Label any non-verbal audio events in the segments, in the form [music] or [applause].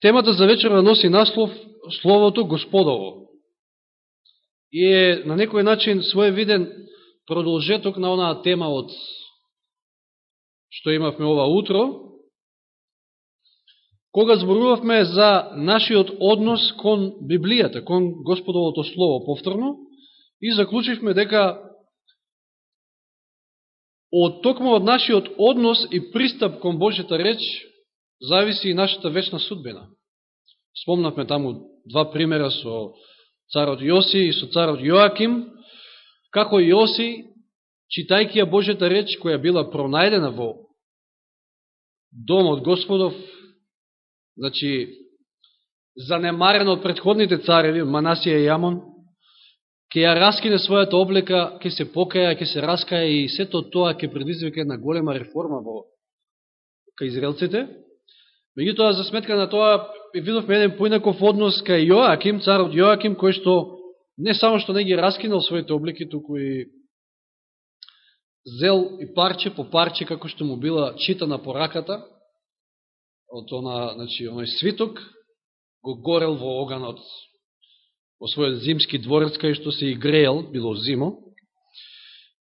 Темата за вечера носи наслов Словото Господово. И е на некој начин своевиден продолжеток на онаа тема од што имавме ова утро, кога зборувавме за нашиот однос кон Библијата, кон Господовото Слово повторно, и заклучивме дека од токму од нашиот однос и пристап кон Божјата реч зависи и нашата вечна судбина. Спомнавме таму два примера со царот Јоси и со царот Јоаким, како Јоси, читајќи ја Божјата реч, која била пронајдена во домот Господов, значи, занемарен од предходните цареви, Манасија и Јамон, ќе ја раскине својата облека, ќе се покаја, ќе се раскаја и сето тоа ќе предизвика една голема реформа во кај израелците. Меѓутоа, за сметка на тоа, видовме еден поинаков однос кај Јоаким, царот Јоаким, кој што не само што не ги раскинал своите облики, туку и зел и парче по парче, како што му била читана по раката, од она, значи, оној свиток, го горел во оганот во својот зимски дворец, кај што се и греел, било зимо.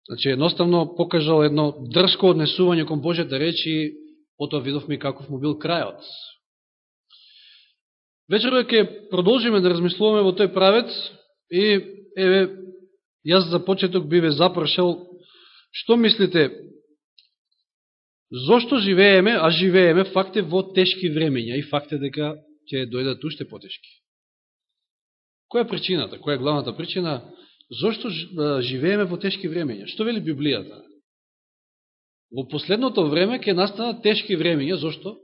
Значи, едноставно покажал едно дрско однесување кон Божјата речи, потоа видовме каков му бил крајот. Вечерва ќе продолжиме да размислуваме во тој правец и, еве, јас за почеток биве запрашал Што мислите? Зошто живееме, а живееме, факте во тешки времења и факте дека ќе дојдат уште потешки. Која е причината? Која е главната причина? Зошто живееме во тешки времења? Што вели Библијата? Во последното време ќе настанат тешки времења, зошто?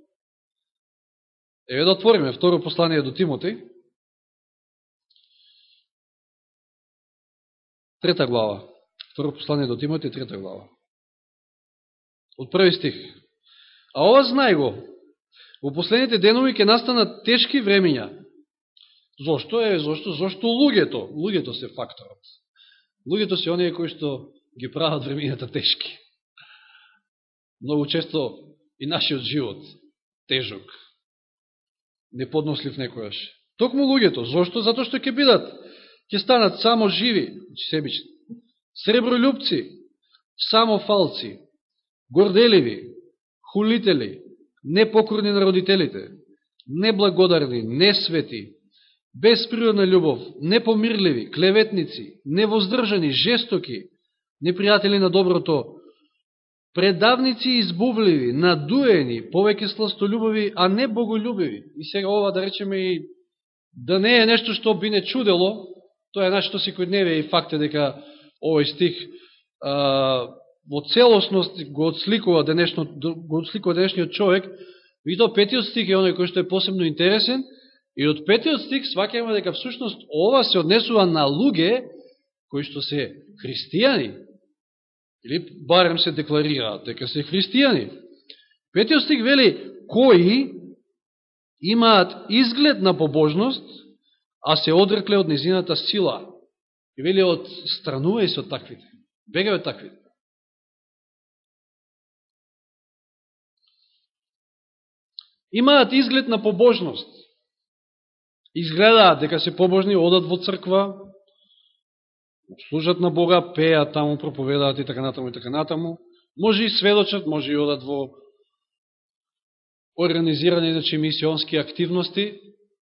Еве да отвориме второ послание до Тимотеј. Трета глава. Второ послание до Тимоти, трета глава. Од први стих. А ова знај го, во последните денови ќе настанат тешки времења. Зошто е? Зошто? Зошто луѓето? Луѓето се факторот. Луѓето се оние кои што ги прават времењата тешки. Многу често и нашиот живот тежок. Неподнослив некојаш. Токму луѓето. Зошто? Зато што ќе бидат, ќе станат само живи, значи себични сребролюбци, самофалци, горделиви, хулители, непокорни на родителите, неблагодарни, несвети, без природна љубов, непомирливи, клеветници, невоздржани, жестоки, непријатели на доброто, предавници избувливи, надуени, повеќе сластолюбови, а не боголюбиви. И сега ова да речеме и да не е нешто што би не чудело, тоа е нашето секојдневие и факт е дека овој стих а, во целосност го отсликува, денешно, го отсликува денешниот човек, и то петиот стих е оној кој што е посебно интересен, и од петиот стих свакаме дека всушност ова се однесува на луѓе кои што се христијани, или барем се декларираат дека се христијани. Петиот стих вели, кои имаат изглед на побожност, а се одрекле од незината сила. И вели од странувај се од таквите. Бегај од таквите. Имаат изглед на побожност. Изгледаат дека се побожни, одат во црква, служат на Бога, пеат таму, проповедаат и така натаму и така натаму. Може и сведочат, може и одат во организирани значи, мисионски активности,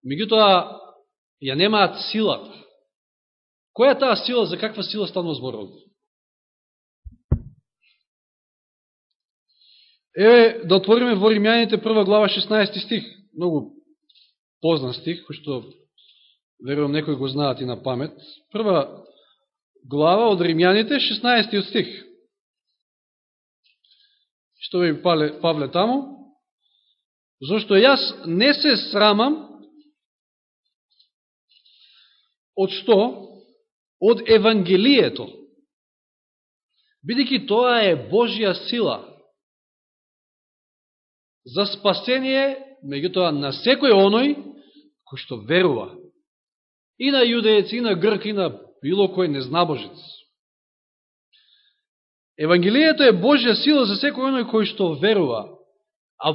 меѓутоа ја немаат силата Која е таа сила, за каква сила станува зборот? Еве, да отвориме во Римјаните прва глава 16 стих. Многу познан стих, кој што верувам некој го знаат и на памет. Прва глава од Римјаните 16 стих. Што ви Павле, Павле таму? Зошто јас не се срамам од што? од Евангелието, бидеќи тоа е Божја сила за спасение, меѓутоа на секој оној кој што верува, и на Јудејци, и на грк, и на било кој незнабожец. Евангелието е Божја сила за секој оној кој што верува, а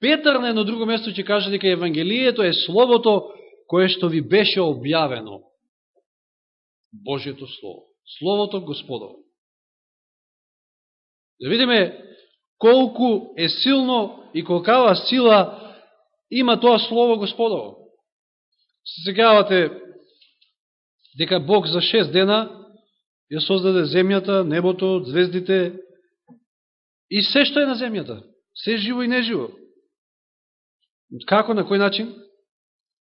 Петар на едно друго место ќе каже дека Евангелието е Словото кое што ви беше објавено. Божјето Слово. Словото Господово. Да видиме колку е силно и колкава сила има тоа Слово Господово. Се сегавате дека Бог за шест дена ја создаде земјата, небото, звездите и се што е на земјата. Се живо и неживо. Како, на кој начин?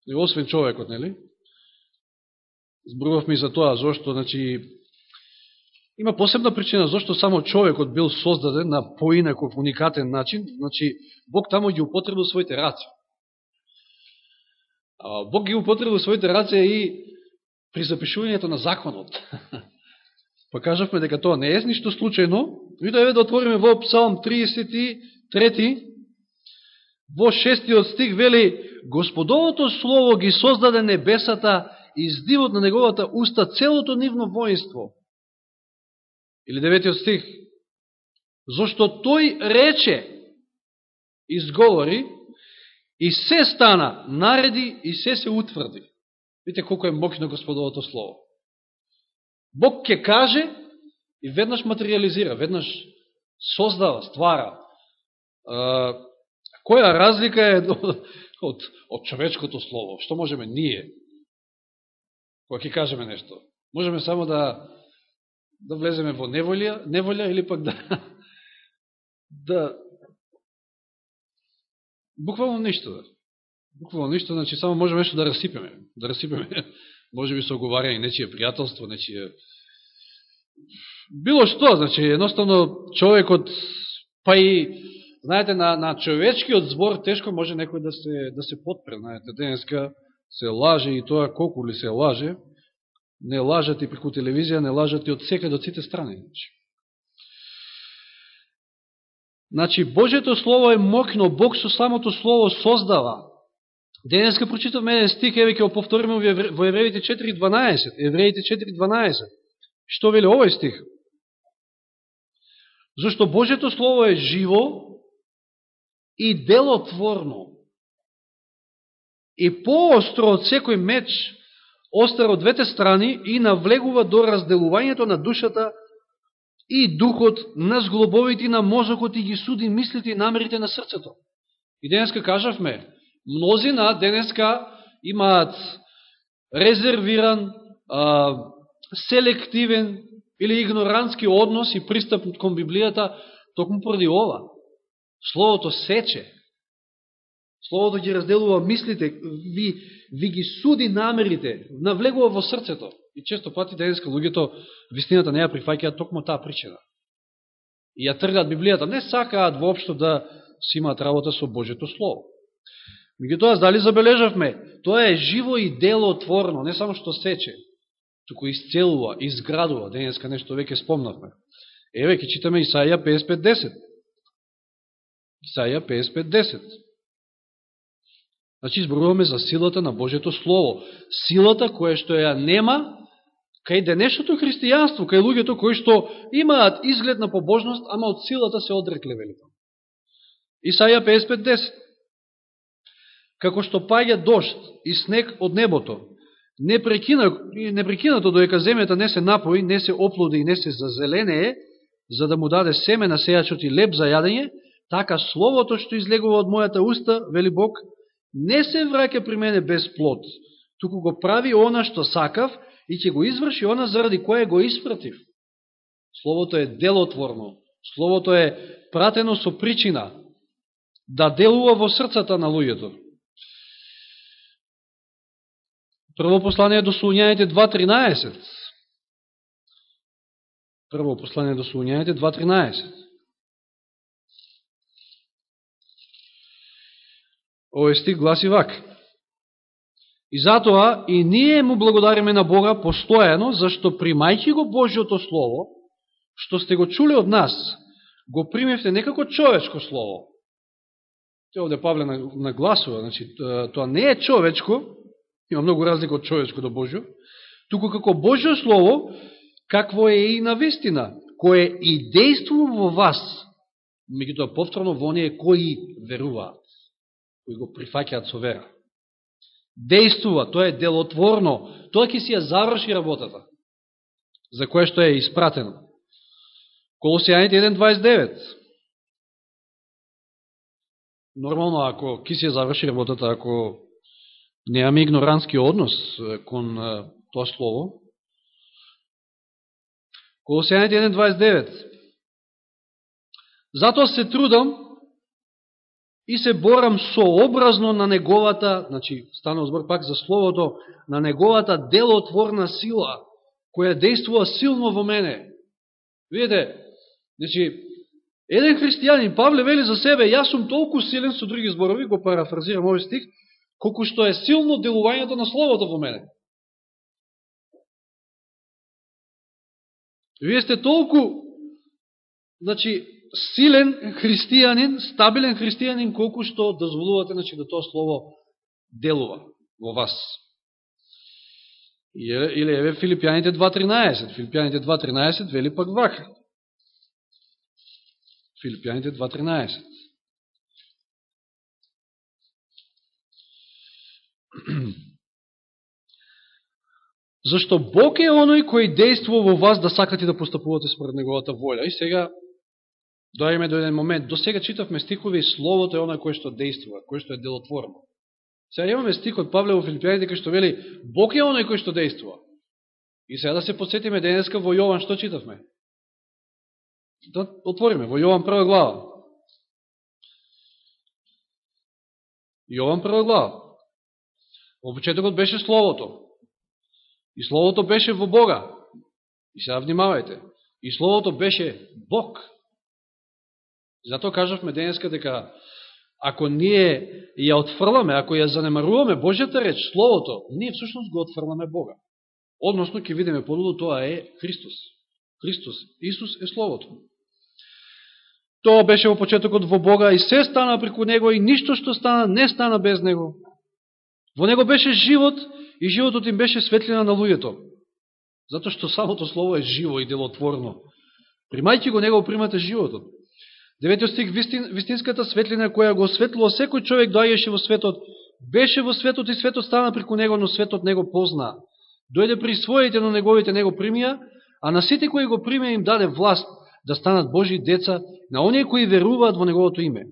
Освен човекот, нели? Збрувавме за тоа, зашто, значи, има посебна причина зашто само човекот бил создаден на поинаков уникатен начин, значи, Бог тамо ги употребил своите раци. Бог ги употребил своите раце и при запишувањето на законот. [laughs] Покажавме дека тоа не е ништо случајно. И да да отвориме во Псалм 33, во шестиот стих вели Господовото Слово ги создаде небесата и издивот на неговата уста целото нивно воинство. Или деветиот стих. Зошто тој рече, изговори, и се стана, нареди и се се утврди. Видите колко е мокно Господовото Слово. Бог ќе каже и веднаш материализира, веднаш создава, ствара. А, која разлика е од, од човечкото Слово? Што можеме ние? Кога ќе кажеме нешто? Можеме само да да влеземе во неволја, неволја или пак да [laughs] да буквално ништо. Буквално ништо, значи само можеме нешто да расипеме, да расипеме, [laughs] може би со оговарање нечие пријателство, нечие било што, значи едноставно човекот па и знаете на на човечкиот збор тешко може некој да се да се подпре, знаете, денеска се лаже и тоа колку ли се лаже, не лажат и преку телевизија, не лажат и од секаде од сите страни. Значи. значи, Божето Слово е мокно, Бог со самото Слово создава. Денеска прочитавме еден стих, еве ќе го повториме во Евреите 4.12. Евреите 4.12. Што вели овој стих? Зашто Божето Слово е живо и делотворно и поостро од секој меч, остар од двете страни и навлегува до разделувањето на душата и духот на зглобовите на мозокот и ги суди мислите и намерите на срцето. И денеска кажавме, мнозина денеска имаат резервиран, а, селективен или игнорантски однос и пристап кон Библијата, токму поради ова. Словото сече, Словото ги разделува мислите, ви, ви ги суди намерите, навлегува во срцето. И често пати денеска луѓето вистината не ја прифаќаат токму таа причина. И ја тргаат Библијата. Не сакаат воопшто да си имаат работа со Божето Слово. Меѓутоа, дали забележавме, тоа е живо и делотворно, не само што сече, туку исцелува, изградува. Денеска нешто веќе спомнавме. Еве, ќе читаме Исаја 55.10. Исаја 55.10. Значи, изборуваме за силата на Божето Слово. Силата која што ја нема кај денешното христијанство, кај луѓето кои што имаат изглед на побожност, ама од силата се одрекле велика. Исаја 55.10 Како што паѓа дошт и снег од небото, непрекинато доека земјата не се напои, не се оплоди и не се зазеленее, за да му даде семе на сејачот и леп за јадење, така словото што излегува од мојата уста, вели Бог, не се враќа при мене без плод, туку го прави она што сакав и ќе го изврши она заради која го испратив. Словото е делотворно, Словото е пратено со причина да делува во срцата на луѓето. Прво послание до Солуњаните 2.13. Прво послание до Солуњаните 2.13. Овој стих гласи вак. И затоа и ние му благодариме на Бога постојано, зашто примајќи го Божиото Слово, што сте го чули од нас, го примевте некако човечко Слово. Те овде Павле нагласува, значи, тоа не е човечко, има многу разлика од човечко до Божио, туку како Божио Слово, какво е и на вистина, кое и действува во вас, меѓутоа повторно во оние кои веруваат. кои го прифаќаат со вера. Дејствува, тоа е делотворно, тоа ќе си ја заврши работата, за која што е испратено. Колосијаните 1.29 Нормално, ако ќе си ја заврши работата, ако немаме игнорантски однос кон тоа слово, Колосијаните 1.29 Затоа се трудам и се борам сообразно на неговата, значи станал збор пак за словото, на неговата делотворна сила, која действува силно во мене. Видите, значи, еден христијанин, Павле вели за себе, јас сум толку силен, со други зборови, го парафразирам овој стих, колку што е силно делувањето на словото во мене. Вие сте толку, значи, силен христијанин, стабилен христијанин, колку што дозволувате значи, да тоа слово делува во вас. Или еве Филипјаните 2.13. Филипјаните 2.13 вели пак вака. Филипјаните 2.13. [clears throat] Зашто Бог е оној кој действува во вас да сакате да постапувате според Неговата воља. И сега дојаме до еден момент. До сега читавме стихови и Словото е оно кој што действува, кој што е делотворно. Сега имаме стих од Павле во Филипијаните кој што вели Бог е оној кој што действува. И сега да се подсетиме денеска во Јован што читавме? Да отвориме во Јован прва глава. Јован прва глава. Во почетокот беше Словото. И Словото беше во Бога. И сега внимавајте. И Словото беше Бог. Затоа кажавме денеска дека ако ние ја отфрламе, ако ја занемаруваме Божјата реч, Словото, ние всушност го отфрламе Бога. Односно, ќе видиме подолу, тоа е Христос. Христос, Исус е Словото. Тоа беше во почетокот во Бога и се стана преку Него и ништо што стана не стана без Него. Во Него беше живот и животот им беше светлина на луѓето. Затоа што самото Слово е живо и делотворно. Примајќи го Него, примате животот. Деветиот стих, вистин, вистинската светлина која го осветлува секој човек доаѓаше во светот, беше во светот и светот стана преку него, но светот него позна. Дојде при своите, но неговите него примија, а на сите кои го примија им даде власт да станат Божи деца, на оние кои веруваат во неговото име,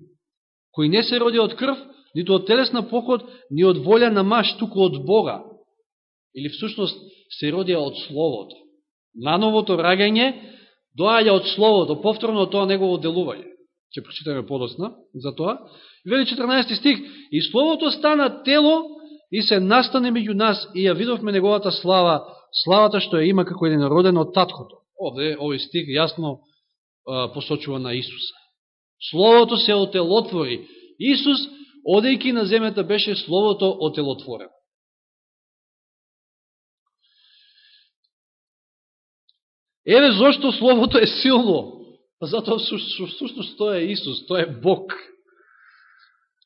кои не се роди од крв, нито од телесна поход, ни од волја на маш, туку од Бога. Или всушност се родија од Словото. Нановото рагање доаѓа од Словото, повторно од тоа негово делување ќе прочитаме подосна за тоа. Вели 14 стих, и Словото стана тело и се настане меѓу нас и ја видовме неговата слава, славата што ја има како еден роден од таткото. Овде овој стих јасно посочува на Исуса. Словото се отелотвори. Исус, одејки на земјата, беше Словото отелотворено. Еве зошто Словото е силно. Па затоа всушност тоа е Исус, тоа е Бог.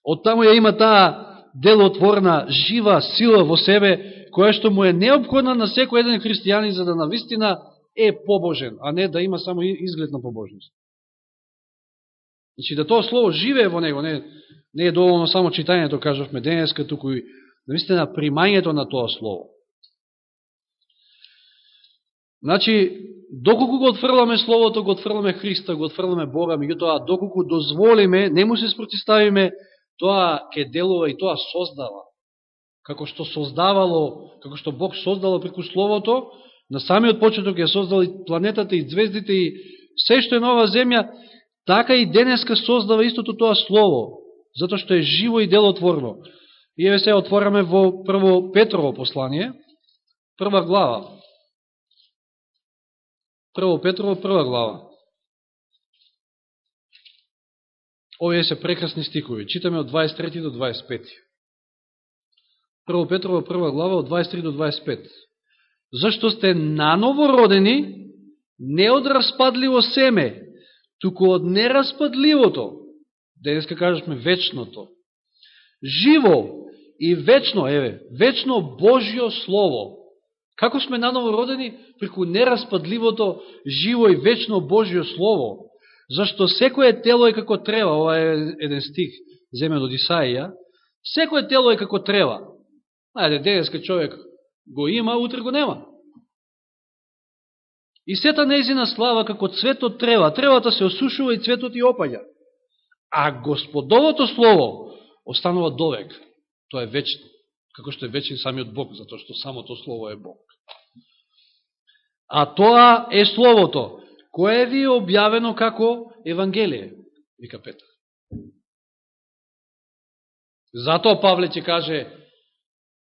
Од таму ја има таа делотворна, жива сила во себе, која што му е необходна на секој еден христијанин за да навистина е побожен, а не да има само изглед на побожност. Значи да тоа слово живее во него, не, не е доволно само читањето, кажавме денеска, туку и наистина примањето на тоа слово. Значи, доколку го отфрламе Словото, го отфрламе Христа, го отфрламе Бога, меѓутоа, доколку дозволиме, не му се спротиставиме, тоа ќе делува и тоа создава. Како што создавало, како што Бог создало преку Словото, на самиот почеток ја создал и планетата, и звездите, и се што е нова земја, така и денеска создава истото тоа Слово, затоа што е живо и делотворно. И еве се отвораме во прво Петрово послание, прва глава. Прво Петрово, прва глава. Овие се прекрасни стикови. Читаме од 23 до 25. Прво Петрово, прва глава, од 23 до 25. Зашто сте наново родени, не од распадливо семе, туку од нераспадливото, денеска кажешме вечното, живо и вечно, еве, вечно Божјо Слово, Како сме наново родени? Преку нераспадливото, живо и вечно Божјо Слово. Зашто секоје тело е како трева, ова е еден стих, земен од Исаија, Секој тело е како трева. Ајде, денеска човек го има, утре го нема. И сета незина слава како цветот трева. Тревата се осушува и цветот и опаѓа. А Господовото Слово останува довек. Тоа е вечно. Како што е вечен самиот Бог, затоа што самото Слово е Бог. А тоа е Словото, кое ви е објавено како Евангелие, вика Петар. Затоа Павле ќе каже,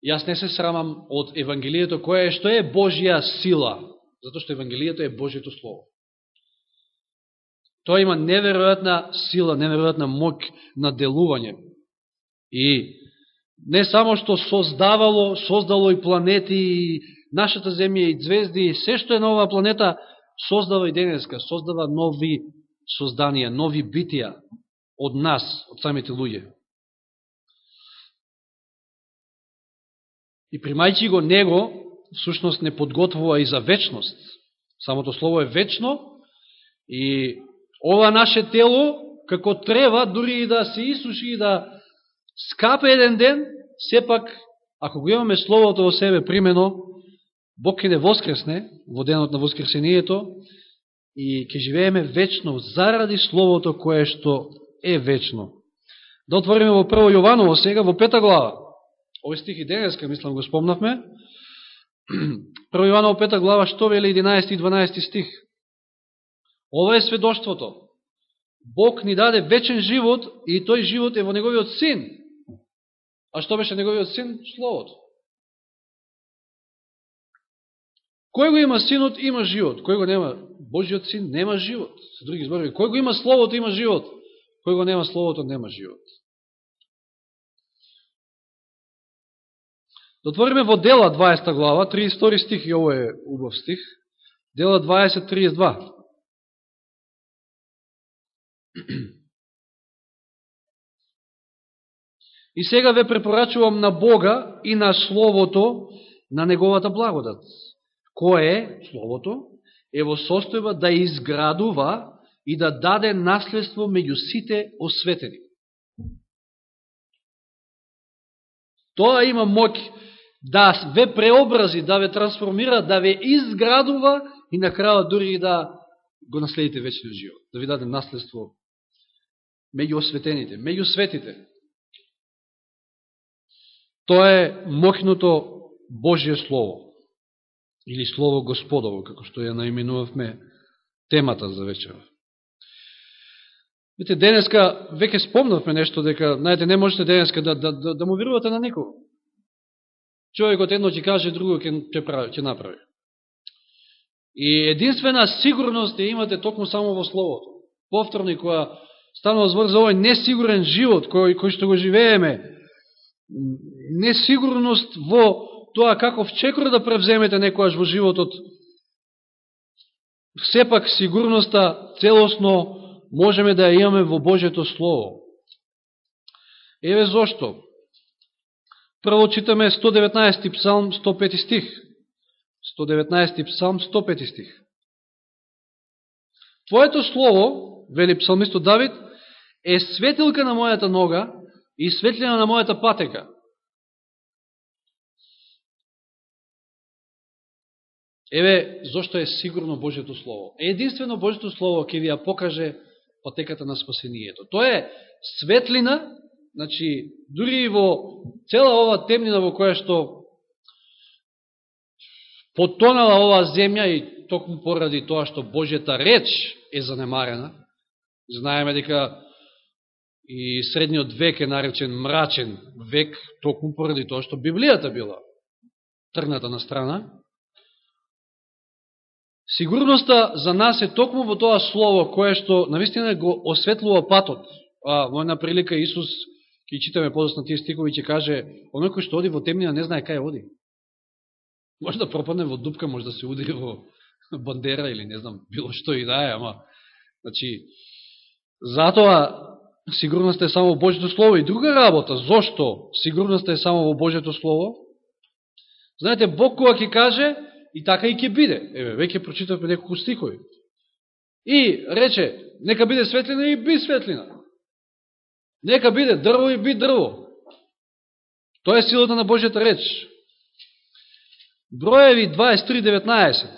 јас не се срамам од Евангелието, кое е што е Божија сила, затоа што Евангелието е Божието Слово. Тоа има неверојатна сила, неверојатна мок на делување. И не само што создавало, создало и планети, и нашата земја, и звезди, и се што е на оваа планета, создава и денеска, создава нови созданија, нови битија од нас, од самите луѓе. И примајќи го него, всушност не подготвува и за вечност. Самото слово е вечно и ова наше тело, како треба, дури и да се исуши и да скапе еден ден, сепак, ако го имаме Словото во себе примено, Бог ќе не воскресне во денот на воскресението и ќе живееме вечно заради Словото кое што е вечно. Да отвориме во прво Јованово сега, во пета глава. Овој стих и денеска, мислам, го спомнавме. [clears throat] Прво Јованово пета глава, што вели 11 и 12 стих. Ова е сведоштвото. Бог ни даде вечен живот и тој живот е во неговиот син. А што беше неговиот син? Словото. Кој го има синот, има живот. Кој го нема? Божиот син нема живот. Со други зборови, кој го има словото, има живот. Кој го нема словото, нема живот. Дотвориме во Дела 20 глава, 32 стих, и ово е убав стих. Дела 20, 32. И сега ве препорачувам на Бога и на Словото на Неговата благодат. Кое е Словото? Е во состојба да изградува и да даде наследство меѓу сите осветени. Тоа има моќ да ве преобрази, да ве трансформира, да ве изградува и на крајот дури и да го наследите вечен живот, да ви даде наследство меѓу осветените, меѓу светите. Тоа е мокното Божие Слово, или Слово Господово, како што ја наименувавме темата за вечера. Вите, денеска, веќе спомнавме нешто, дека, знаете, не можете денеска да, да, да, да му верувате на никого. Човекот едно ќе каже, друго ќе, ќе, прави, ќе направи. И единствена сигурност ја имате токму само во Словото. Повторно и која станува збор за овој несигурен живот кој, кој што го живееме, несигурност во тоа каков чекор да превземете некојаш во животот, сепак сигурноста целосно можеме да ја имаме во Божето Слово. Еве зошто. Прво читаме 119 псалм 105 стих. 119 псалм 105 стих. Твоето слово, вели псалмисто Давид, е светилка на мојата нога и светлина на мојата патека. Еве, зошто е сигурно Божието Слово. Единствено Божието Слово ќе ви ја покаже патеката на спасението. Тоа е светлина, значи, дури и во цела ова темнина во која што потонала оваа земја и токму поради тоа што Божијата реч е занемарена. Знаеме дека И средниот век е наречен мрачен век, токму поради тоа што Библијата била тргната на страна. Сигурноста за нас е токму во тоа слово, кое што навистина го осветлува патот. А, во една прилика Исус, ќе читаме подосна тие стикови, ќе каже, оној кој што оди во темнина не знае кај оди. Може да пропадне во дупка, може да се удири во бандера или не знам, било што и да е, ама, значи, затоа сигурноста е само во Божето Слово и друга работа. Зошто сигурноста е само во Божето Слово? Знаете, Бог кога ќе каже, и така и ќе биде. Еве, веќе прочитавме неколку стихови. И рече, нека биде светлина и би светлина. Нека биде дрво и би дрво. Тоа е силата на Божјата реч. Броеви 23.19.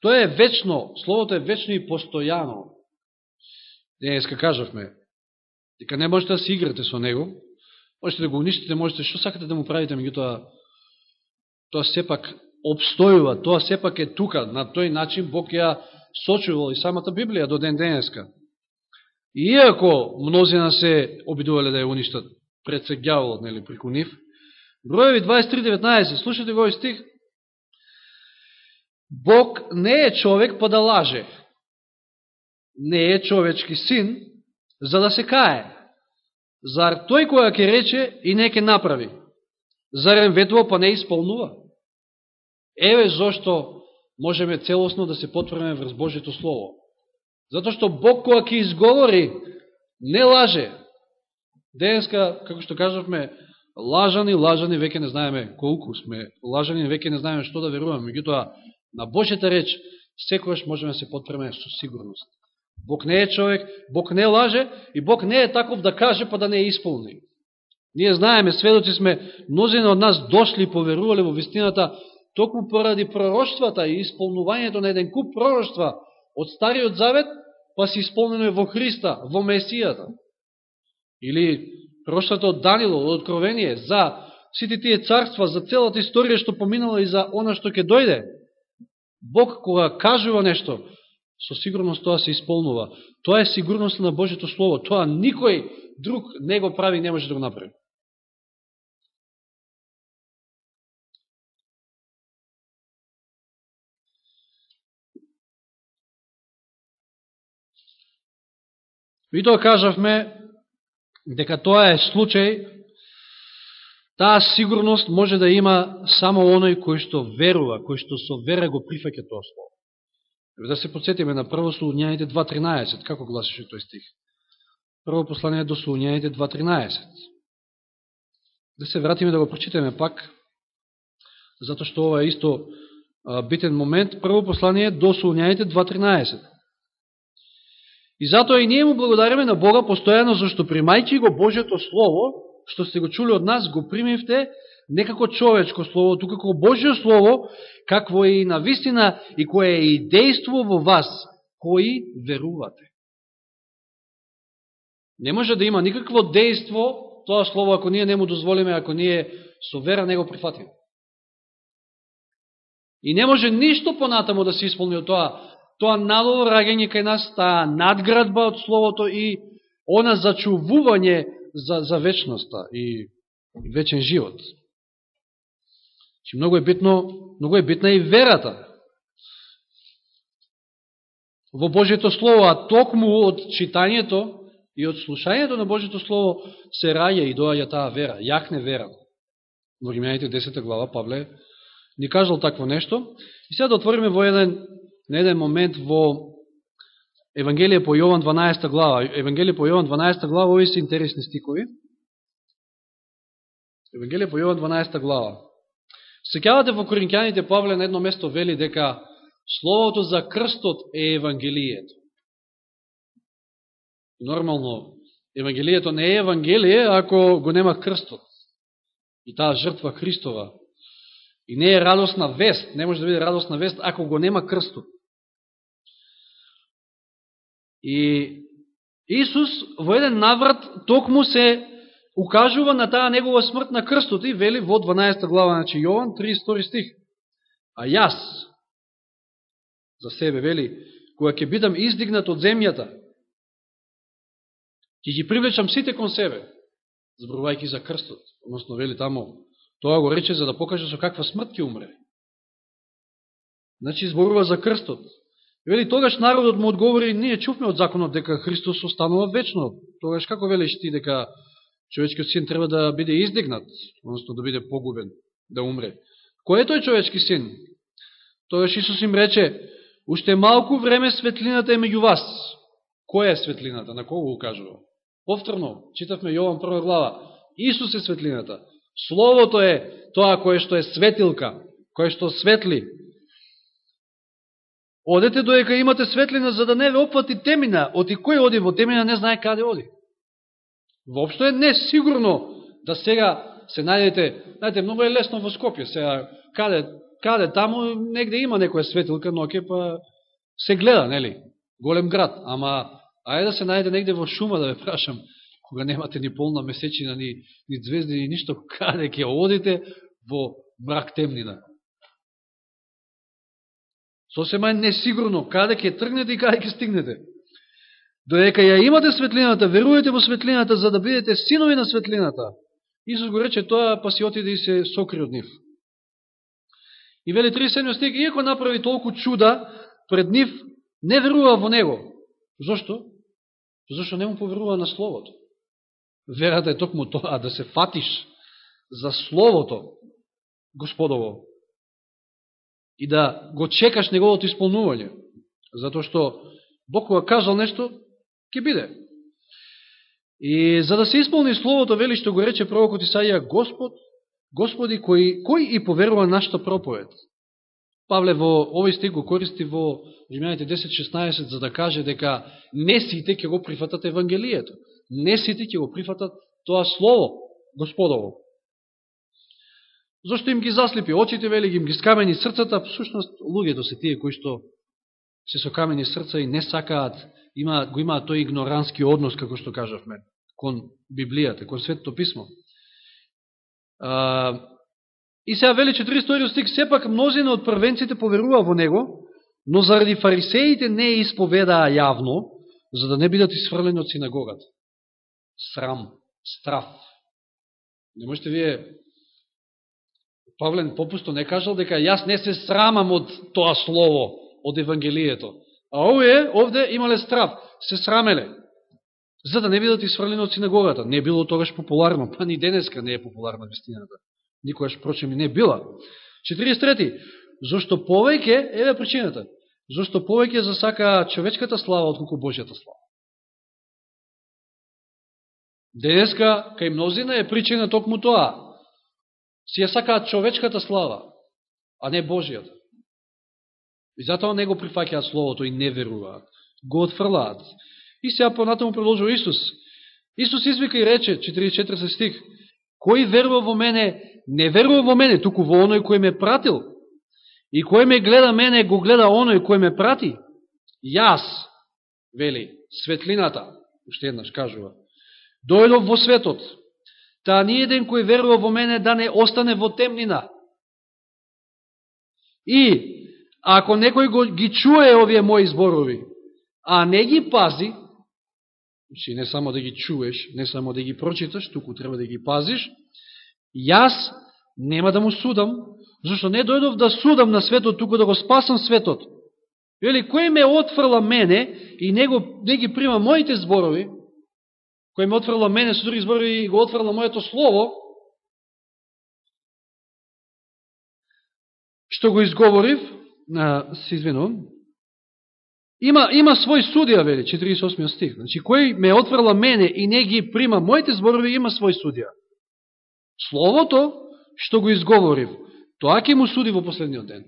Тоа е вечно, словото е вечно и постојано. Денеска кажавме, дека не можете да се играте со него, можете да го уништите, можете што сакате да му правите, меѓутоа тоа сепак обстојува, тоа сепак е тука, на тој начин Бог ја сочувал и самата Библија до ден денеска. Иако мнозина се обидувале да ја уништат пред се гјаволот, нели, преку нив, Броеви 23.19, слушате го стих. Бог не е човек па да лаже. Не е човечки син, за да се кае. Зар тој која ќе рече и не ќе направи? Зарем ветува па не исполнува? Еве зошто можеме целосно да се потврдиме врз Божето Слово. Зато што Бог која ќе изговори, не лаже. Денеска, како што кажавме, лажани, лажани, веќе не знаеме колку сме, лажани, веќе не знаеме што да веруваме. Меѓутоа, на Божјата реч, секојаш можеме да се потпреме со сигурност. Бог не е човек, Бог не лаже и Бог не е таков да каже па да не исполни. Ние знаеме, сведоци сме, мнозина од нас дошли и поверувале во вистината токму поради пророќствата и исполнувањето на еден куп пророќства од Стариот Завет, па се исполнено во Христа, во Месијата. Или пророќството од Данило, од Откровение, за сите тие царства, за целата историја што поминала и за она што ќе дојде. Бог кога кажува нешто, со сигурност тоа се исполнува. Тоа е сигурност на Божето Слово. Тоа никој друг не го прави, не може да го направи. И тоа кажавме дека тоа е случај, таа сигурност може да има само оној кој што верува, кој што со вера го прифаќа тоа слово. Да се подсетиме на прво Солуњаните 2.13, како гласише тој стих. Прво послание до Солуњаните 2.13. Да се вратиме да го прочитаме пак, затоа што ова е исто битен момент. Прво послание до Солуњаните 2.13. И затоа и ние му благодариме на Бога постојано, зашто примајќи го Божето Слово, што сте го чули од нас, го примивте не како човечко Слово, туку како Божие Слово, какво е и на вистина и кое е и действува во вас, кои верувате. Не може да има никакво действо тоа Слово, ако ние не му дозволиме, ако ние со вера не го прифатиме. И не може ништо понатаму да се исполни од тоа тоа надолу раѓање кај нас, таа надградба од Словото и она зачувување за, за вечноста и вечен живот. Че многу е битно, многу е битна и верата во Божието Слово, а токму од читањето и од слушањето на Божието Слово се раѓа и доаѓа таа вера, јакне вера. Во Римјаните 10 глава Павле ни кажал такво нешто. И сега да отвориме во еден на еден момент во Евангелие по Јован 12 глава. Евангелие по Јован 12 глава, овие се интересни стикови. Евангелие по Јован 12 глава. Секјавате во Коринќаните Павле на едно место вели дека Словото за крстот е Евангелието. Нормално, Евангелието не е Евангелие ако го нема крстот. И таа жртва Христова. И не е радосна вест, не може да биде радосна вест ако го нема крстот. И Исус во еден наврат токму се укажува на таа негова смрт на крстот и вели во 12 глава, значи Јован, 32 стих. А јас, за себе вели, кога ќе бидам издигнат од земјата, ќе ги привлечам сите кон себе, зборувајќи за крстот, односно вели тамо, тоа го рече за да покаже со каква смрт ќе умре. Значи, зборува за крстот. Вели, тогаш народот му одговори, ние чувме од законот дека Христос останува вечно. Тогаш како велиш ти дека човечкиот син треба да биде издигнат, односно да биде погубен, да умре? Кој е тој човечки син? Тогаш Исус им рече, уште малку време светлината е меѓу вас. Која е светлината? На кого укажува? Повторно, читавме Јован прва глава. Исус е светлината. Словото е тоа кое што е светилка, кое што светли, Одете доека имате светлина, за да не ве опфати темина. Оти кој оди во темина не знае каде оди. Вопшто е несигурно да сега се најдете, знаете, многу е лесно во Скопје, сега, каде, каде таму, негде има некоја светилка ноќе, па се гледа, нели, голем град, ама, ајде да се најде негде во шума, да ве прашам, кога немате ни полна месечина, ни, ни звезди, ни ништо, [laughs] каде ќе одите во мрак темнина. Сосема е несигурно каде ќе тргнете и каде ќе стигнете. Додека ја имате светлината, верувате во светлината за да бидете синови на светлината. Исус го рече тоа, па си отиде и се сокри од нив. И вели 37 стих, иако направи толку чуда пред нив, не верува во него. Зошто? Зошто не му поверува на Словото. Верата е токму тоа, да се фатиш за Словото Господово и да го чекаш неговото исполнување. Затоа што Бог кога кажал нешто, ќе биде. И за да се исполни Словото, вели што го рече пророкот Исаија, Господ, Господи, кој, кој и поверува нашата проповед. Павле во овој стих го користи во Римјаните 10.16 за да каже дека не сите ќе го прифатат Евангелието. Не сите ќе го прифатат тоа Слово, Господово. Зошто им ги заслепи очите, вели, им ги скамени срцата, всушност луѓето се тие кои што се со камени срца и не сакаат, има, го имаат тој игнорански однос, како што кажавме, кон Библијата, кон Светото Писмо. А, и сега вели 42 стик, сепак мнозина од првенците поверува во него, но заради фарисеите не исповедаа јавно, за да не бидат исфрлени од синагогата. Срам, страф. Не можете вие Павлен попусто не кажал дека јас не се срамам од тоа слово, од Евангелието. А овие, овде имале страв, се срамеле, за да не бидат изфрлени од синагогата. Не било тогаш популарно, па ни денеска не е популарна вестината. Никогаш, прочем, и не била. 43. Зошто повеќе, еве причината, зошто повеќе засака човечката слава, отколку Божјата слава. Денеска, кај мнозина е причина токму тоа си ја сакаат човечката слава, а не Божијата. И затоа не го прифакеат Словото и не веруваат. Го отфрлаат. И сега понатаму продолжува Исус. Исус извика и рече, 44 стих, Кој верува во мене, не верува во мене, туку во оној кој ме пратил. И кој ме гледа мене, го гледа оној кој ме прати. Јас, вели, светлината, уште еднаш кажува, дојдов во светот, Та ни еден кој верува во мене да не остане во темнина. И, ако некој го, ги чуе овие мои зборови, а не ги пази, значи не само да ги чуеш, не само да ги прочиташ, туку треба да ги пазиш, јас нема да му судам, зашто не дојдов да судам на светот, туку да го спасам светот. Вели, кој ме отфрла мене и не, го, не ги прима моите зборови, кој ме отфрла мене, со други збори, и го отфрла моето слово, што го изговорив, а, се извинувам, има, има свој судија, вели, 48 стих. Значи, кој ме отврла мене и не ги прима моите зборови, има свој судија. Словото, што го изговорив, тоа ќе му суди во последниот ден.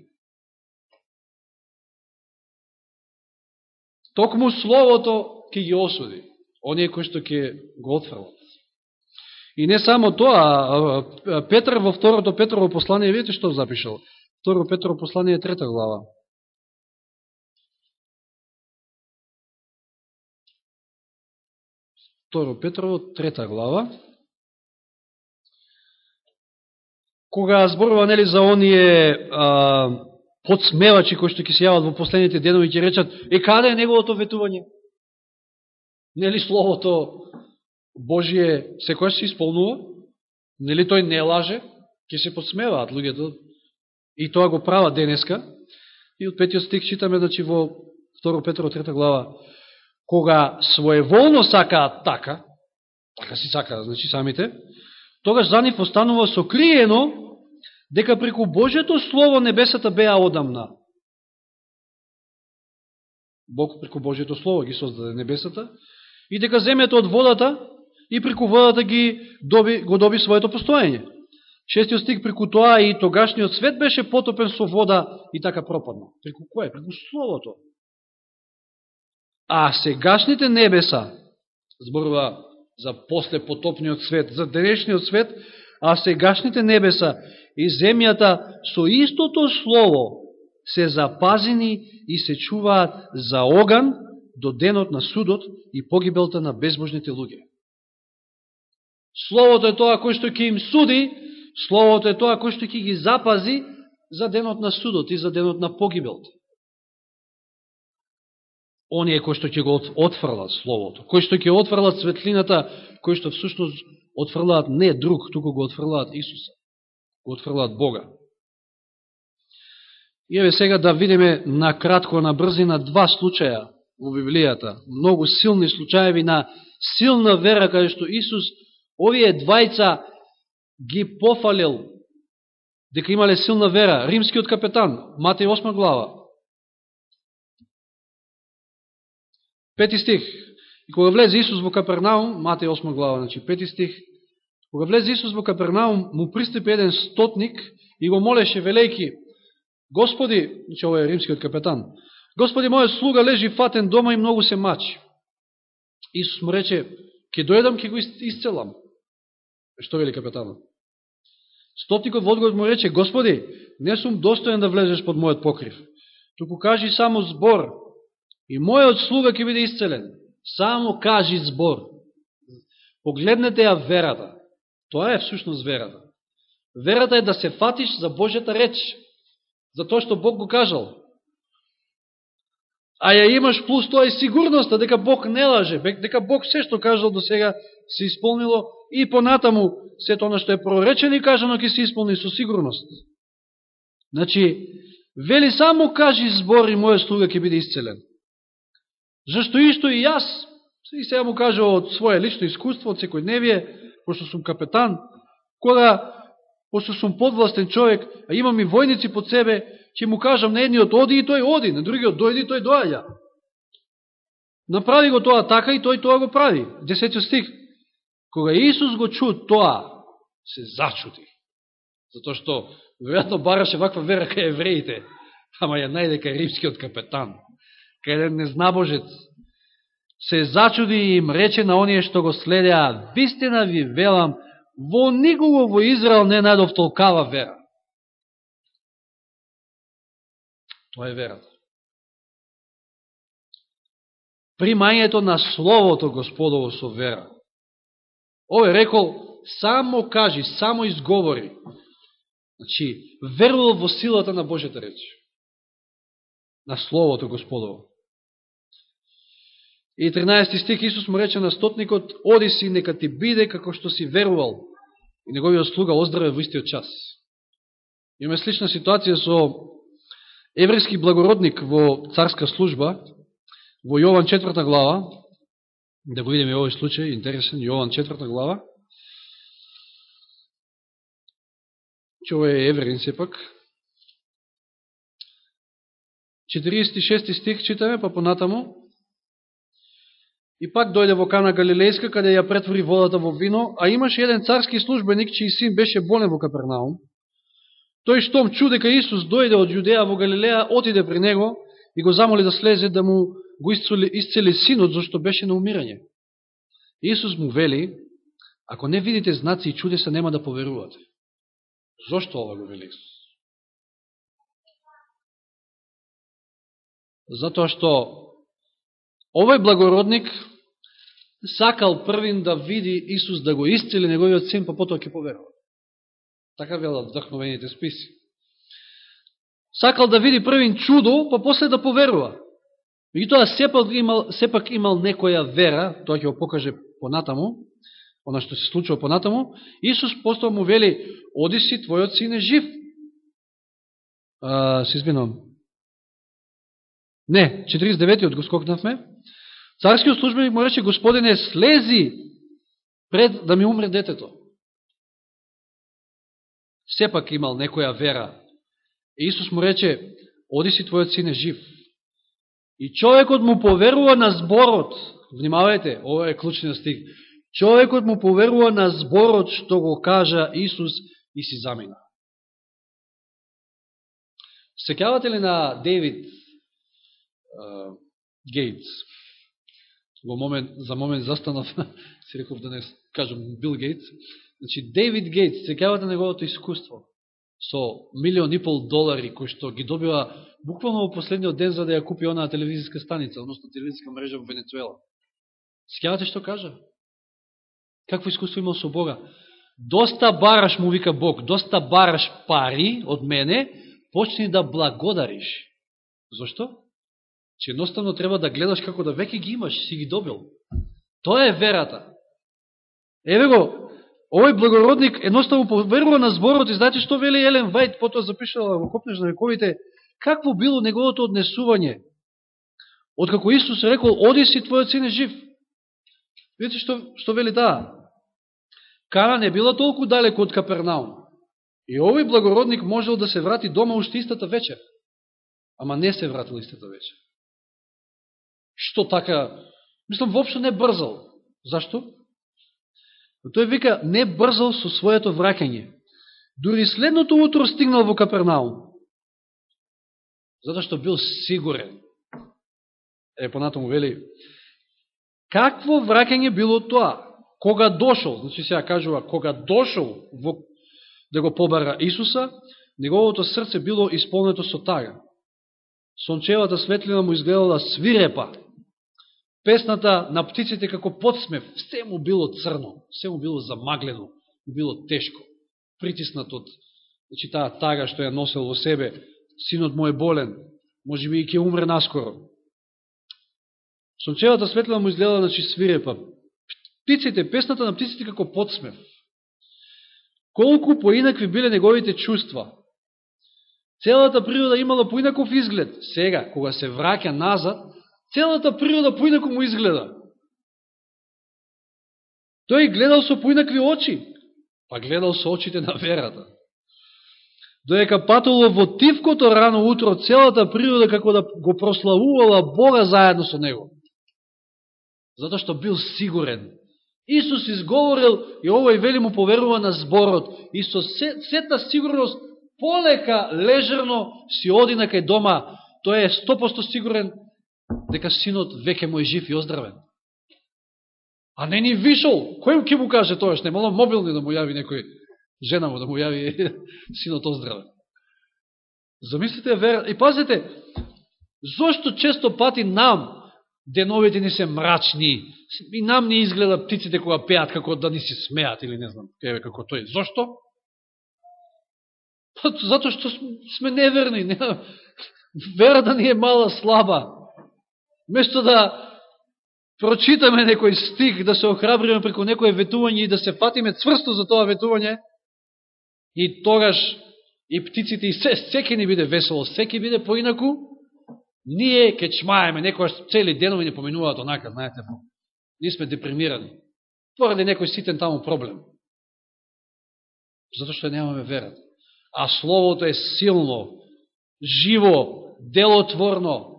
Токму Словото ќе ги осуди оние кои што ќе го отфрлат. И не само тоа, Петр во второто Петрово послание, видите што запишал? Второ Петро послание, трета глава. Второ Петро трета глава. Кога зборува нели за оние а, подсмевачи кои што ќе се јават во последните денови ќе речат, е каде е неговото ветување? Нели Словото Божие секојаш се исполнува? Нели тој не лаже? Ке се подсмеваат луѓето. И тоа го права денеска. И од петиот стих читаме, значи, во 2 Петро 3 глава, кога своеволно сакаат така, така си сакаат, значи, самите, тогаш за нив останува сокриено дека преку Божето Слово небесата беа одамна. Бог преку Божето Слово ги создаде небесата, и дека земјата од водата и преку водата ги доби, го доби своето постоење. Шестиот стик преку тоа и тогашниот свет беше потопен со вода и така пропадна. Преку кое? Преку Словото. А сегашните небеса, зборува за после потопниот свет, за денешниот свет, а сегашните небеса и земјата со истото слово се запазени и се чуваат за оган до денот на судот и погибелта на безбожните луѓе. Словото е тоа кој што ќе им суди, Словото е тоа кој што ќе ги запази за денот на судот и за денот на погибелта. Оние кој што ќе го отфрлат Словото, кој што ќе отфрлат светлината, кој што всушност отфрлаат не друг, туку го отфрлаат Исуса, го отфрлаат Бога. И еве сега да видиме на кратко, на брзина, два случаја во Библијата, многу силни случаеви на силна вера, каде што Исус овие двајца ги пофалил дека имале силна вера. Римскиот капетан, Матеј 8 глава. Пети стих. И кога влезе Исус во Капернаум, Матеј 8 глава, значи пети стих, кога влезе Исус во Капернаум, му пристапи еден стотник и го молеше велејки, Господи, значи ова е римскиот капетан, Господи, мојот слуга лежи фатен дома и многу се мачи. Исус му рече, Ке дојдам, ке го исцелам. Што вели капетанот? Стотникот во одговор му рече, Господи, не сум достоен да влезеш под мојот покрив. Туку кажи само збор и мојот слуга ќе биде исцелен. Само кажи збор. Погледнете ја верата. Тоа е всушност верата. Верата е да се фатиш за Божјата реч. За тоа што Бог го кажал. А ја имаш плюс тоа и сигурноста дека Бог не лаже, дека Бог се што кажал до сега се исполнило и понатаму сето оно што е проречено и кажано ќе се исполни со сигурност. Значи, вели само кажи збор и моја слуга ќе биде исцелен. Зашто исто и јас, и сега му кажа од своје лично искуство, од секој дневие, пошто сум капетан, кога, пошто сум подвластен човек, а имам и војници под себе, ќе му кажам на едниот оди и тој оди, на другиот дојди и тој доаѓа. Направи го тоа така и тој тоа го прави. Десетиот стих. Кога Исус го чу тоа, се зачуди. Затоа што, веројатно, бараше ваква вера кај евреите, ама ја најде кај римскиот капетан, кај еден незнабожец. Се зачуди и им рече на оние што го следеа, вистина ви велам, во никого во Израел не најдов толкава вера. Тоа е верата. Примањето на Словото Господово со вера. Овој рекол, само кажи, само изговори. Значи, верувал во силата на Божјата реч. На Словото Господово. И 13 стих Исус му рече на стотникот, оди си, нека ти биде како што си верувал. И неговиот слуга оздраве во истиот час. Имаме слична ситуација со еврејски благородник во царска служба, во Јован 4 глава, да го видиме овој случај, интересен, Јован 4 глава. Че овој е еврин сепак. 46 стих читаме, па понатаму. И пак дојде во Кана Галилејска, каде ја претвори водата во вино, а имаше еден царски службеник, чиј син беше болен во Капернаум. Тој штом чу дека Исус дојде од Јудеја во Галилеја, отиде при него и го замоли да слезе да му го исцели синот, зашто беше на умирање. Исус му вели, ако не видите знаци и чудеса, нема да поверувате. Зошто ова го вели Исус? Затоа што овој благородник сакал првин да види Исус да го исцели неговиот син, па потоа ќе поверува. Така велат вдъхновените списи. Сакал да види првин чудо, па после да поверува. Меѓутоа, сепак имал, сепак имал некоја вера, тоа ќе го покаже понатаму, она што се случува понатаму, Исус постоа му вели, оди си, твојот син е жив. А, се извинувам. Не, 49-тиот го скокнавме. Царскиот службеник му рече, Господине, слези пред да ми умре детето. Сепак имал некоја вера. И Исус му рече, оди си, твојот син е жив. И човекот му поверува на зборот. Внимавајте, ова е клучниот стих. Човекот му поверува на зборот што го кажа Исус и си замина. Секјавате ли на Дейвид Гейтс? Во момент, за момент застанав, [laughs] си реков да не кажам Бил Гейтс, Значи, Девид Гейтс, секјавате неговото искуство со милион и пол долари, кој што ги добива буквално во последниот ден за да ја купи онаа телевизиска станица, односно телевизиска мрежа во Венецуела. Скјавате што кажа? Какво искуство имал со Бога? Доста бараш, му вика Бог, доста бараш пари од мене, почни да благодариш. Зошто? Че едноставно треба да гледаш како да веќе ги имаш, си ги добил. Тоа е верата. Еве го, овој благородник едноставно поверува на зборот и знаете што вели Елен Вајт, потоа запишала во Копнеж на вековите, какво било неговото однесување. Откако Исус рекол, оди си, твојот син е жив. Видите што, што вели таа? Кана не била толку далеко од Капернаум. И овој благородник можел да се врати дома уште истата вечер. Ама не се вратил истата вечер. Што така? Мислам, вопшто не брзал. Зашто? Но тој вика, не брзал со своето вракање. Дури следното утро стигнал во Капернаум. Зато што бил сигурен. Е, понатаму вели, какво вракање било тоа? Кога дошол, значи сега кажува, кога дошол во, да го побара Исуса, неговото срце било исполнето со тага. Сончевата светлина му изгледала свирепа, Песната на птиците како подсмев, се му било црно, се му било замаглено, му било тешко, притиснат од значи, таа тага што ја носел во себе, синот му е болен, може би и ќе умре наскоро. Сончевата светлина му изгледа значи, свирепа. Птиците, песната на птиците како подсмев. Колку поинакви биле неговите чувства. Целата природа имала поинаков изглед. Сега, кога се враќа назад, целата природа поинако му изгледа. Тој гледал со поинакви очи, па гледал со очите на верата. Доека патувало во тивкото рано утро целата природа како да го прославувала Бога заедно со него. Затоа што бил сигурен. Исус изговорил и овој вели му поверува на зборот и со сета сигурност полека, лежерно си оди на кај дома. Тој е 100% сигурен дека синот веќе му е жив и оздравен. А не ни вишол. Кој ќе му каже тоа? што мало мобилни да му јави некој жена му да му јави [laughs] синот оздравен. Замислите вера. И пазете. зошто често пати нам деновите ни се мрачни и нам не изгледа птиците кога пеат како да ни се смеат или не знам еве како тој. Зошто? Па, затоа Зато што сме неверни. [laughs] вера да ни е мала слаба. Место да прочитаме некој стих, да се охрабриме преко некој ветување и да се фатиме цврсто за тоа ветување, и тогаш и птиците и се, секи ни биде весело, секи биде поинаку, ние ке чмаеме, некојаш цели денови не поминуваат онака, знаете, ние сме депримирани. Поради некој ситен таму проблем. Зато што немаме верата. А Словото е силно, живо, делотворно,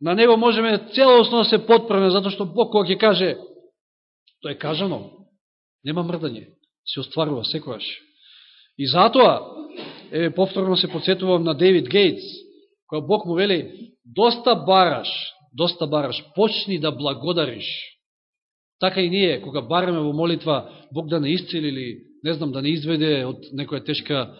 на него можеме целосно да се подправиме, затоа што Бог кога ќе каже, тоа е кажано, нема мрдање, се остварува секојаш. И затоа, е, повторно се подсетувам на Дейвид Гейтс, кога Бог му вели, доста бараш, доста бараш, почни да благодариш. Така и ние, кога бараме во молитва, Бог да не исцели или, не знам, да не изведе од некоја тешка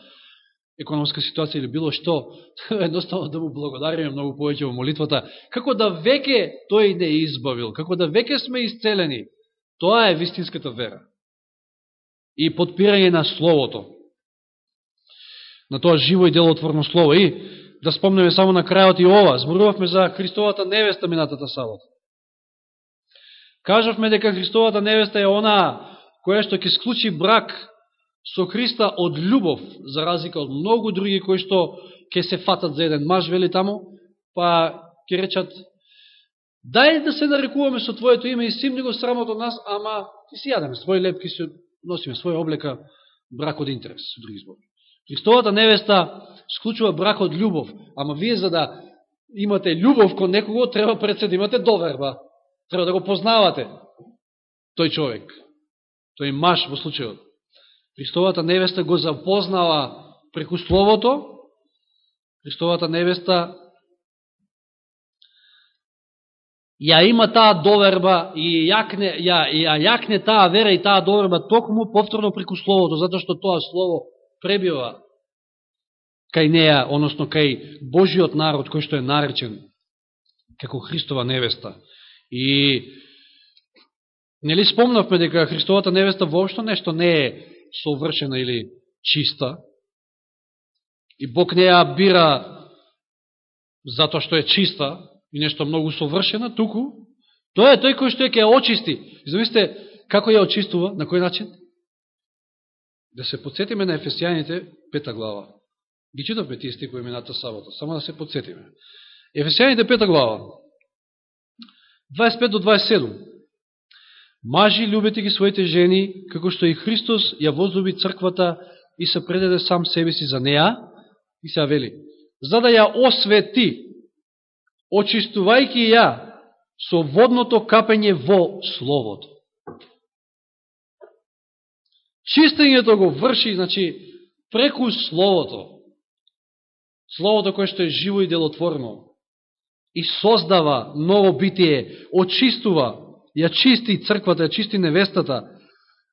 економска ситуација или било што, [laughs] едноставно да му благодариме многу повеќе во молитвата, како да веќе тој не избавил, како да веќе сме исцелени. Тоа е вистинската вера. И подпирање на Словото. На тоа живо и делотворно Слово. И да спомнеме само на крајот и ова. Зборувавме за Христовата невеста минатата сабота. Кажавме дека Христовата невеста е она која што ќе склучи брак со Христа од љубов, за разлика од многу други кои што ќе се фатат за еден маж, вели таму, па ќе речат, дај да се нарекуваме со Твоето име и сим го срамот од нас, ама ти си јадеме свој лепки, си носиме своја облека, брак од интерес, со други збори. Христовата невеста склучува брак од љубов, ама вие за да имате љубов кон некого, треба пред се да имате доверба. Треба да го познавате тој човек, тој маж во случајот. Христовата невеста го запознала преку Словото, Христовата невеста ја има таа доверба и јакне, ја, ја јакне таа вера и таа доверба токму повторно преку Словото, затоа што тоа Слово пребива кај неја, односно кај Божиот народ, кој што е наречен како Христова невеста. И нели спомнавме дека Христовата невеста воопшто нешто не е совршена или чиста, и Бог не ја бира затоа што е чиста и нешто многу совршена, туку тоа е тој кој што е ќе ја очисти. Замислите како ја очистува, на кој начин? Да се подсетиме на Ефесијаните, пета глава. Ги читавме тие стикови мината сабота, само да се подсетиме. Ефесијаните, пета глава, 25 до 27. Мажи, любете ги своите жени, како што и Христос ја возлюби црквата и се предаде сам себе си за неа, и се вели, за да ја освети, очистувајки ја со водното капење во Словото. Чистењето го врши, значи, преку Словото. Словото кое што е живо и делотворно. И создава ново битие, очистува, ја чисти црквата, ја чисти невестата,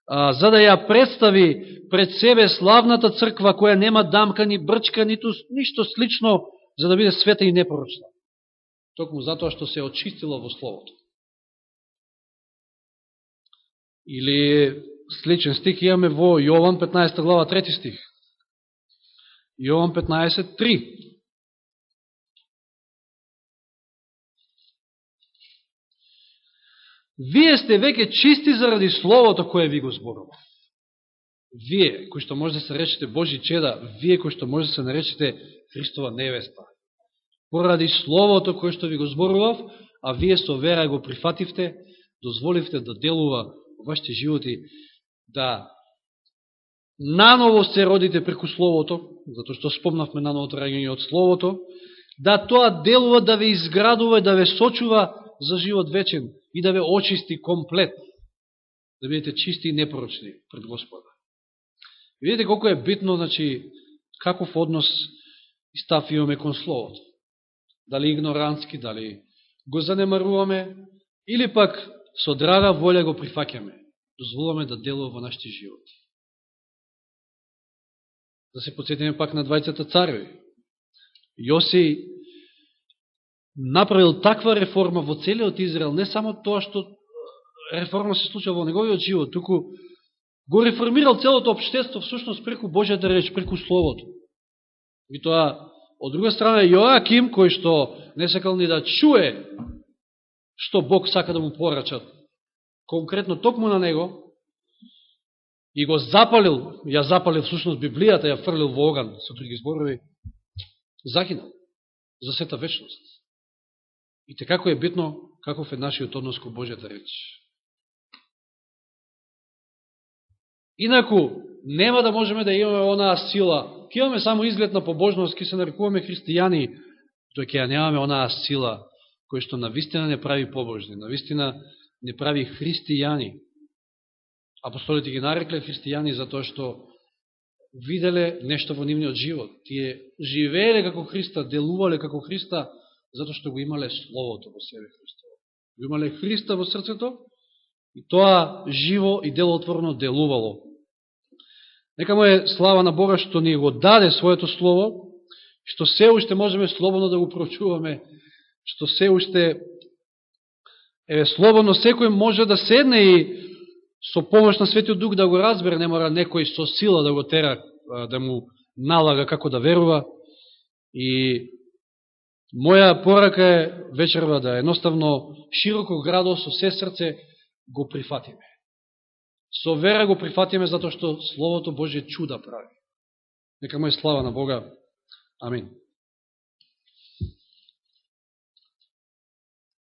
а, за да ја представи пред себе славната црква, која нема дамка, ни брчка, ниту ништо слично, за да биде света и непорочна. Токму затоа што се очистила во Словото. Или сличен стих имаме во Јован 15 глава 3 стих. Јован 15, 3. Вие сте веќе чисти заради Словото кое ви го зборува. Вие, кои што може да се речете Божи чеда, вие кои што може да се наречете Христова невеста. Поради Словото кое што ви го зборував, а вие со вера го прифативте, дозволивте да делува во вашите животи, да наново се родите преку Словото, затоа што спомнавме нановото раѓање од Словото, да тоа делува да ве изградува и да ве сочува за живот вечен и да ве очисти комплет, да бидете чисти и непорочни пред Господа. Видите колко е битно, значи, каков однос и став имаме кон Словото. Дали игнорантски, дали го занемаруваме, или пак со драга воля го прифакјаме, дозволуваме да делува во нашите животи. Да се подсетиме пак на двајцата цареви. Јоси направил таква реформа во целиот Израел, не само тоа што реформа се случува во неговиот живот, туку го реформирал целото обштество всушност преку Божјата реч, преку Словото. И тоа, од друга страна, Јоаким, кој што не сакал ни да чуе што Бог сака да му порача, конкретно токму на него, и го запалил, ја запалил всушност Библијата, ја фрлил во оган, со други зборови, загинал за сета вечност. И така те како е битно каков е нашиот однос ко Божјата реч. Инаку, нема да можеме да имаме онаа сила. Ке имаме само изглед на побожност, ке се нарекуваме христијани, тој ке ја немаме онаа сила, која што навистина не прави побожни, навистина не прави христијани. Апостолите ги нарекле христијани затоа што виделе нешто во нивниот живот. Тие живееле како Христа, делувале како Христа, затоа што го имале Словото во себе Христово. Го имале Христа во срцето и тоа живо и делотворно делувало. Нека му е слава на Бога што ни го даде своето Слово, што се уште можеме слободно да го прочуваме, што се уште е слободно секој може да седне и со помош на Светиот Дух да го разбере, не мора некој со сила да го тера, да му налага како да верува. И Моја порака е вечерва да едноставно широко градо со се срце го прифатиме. Со вера го прифатиме затоа што Словото Божие чуда прави. Нека му е слава на Бога. Амин.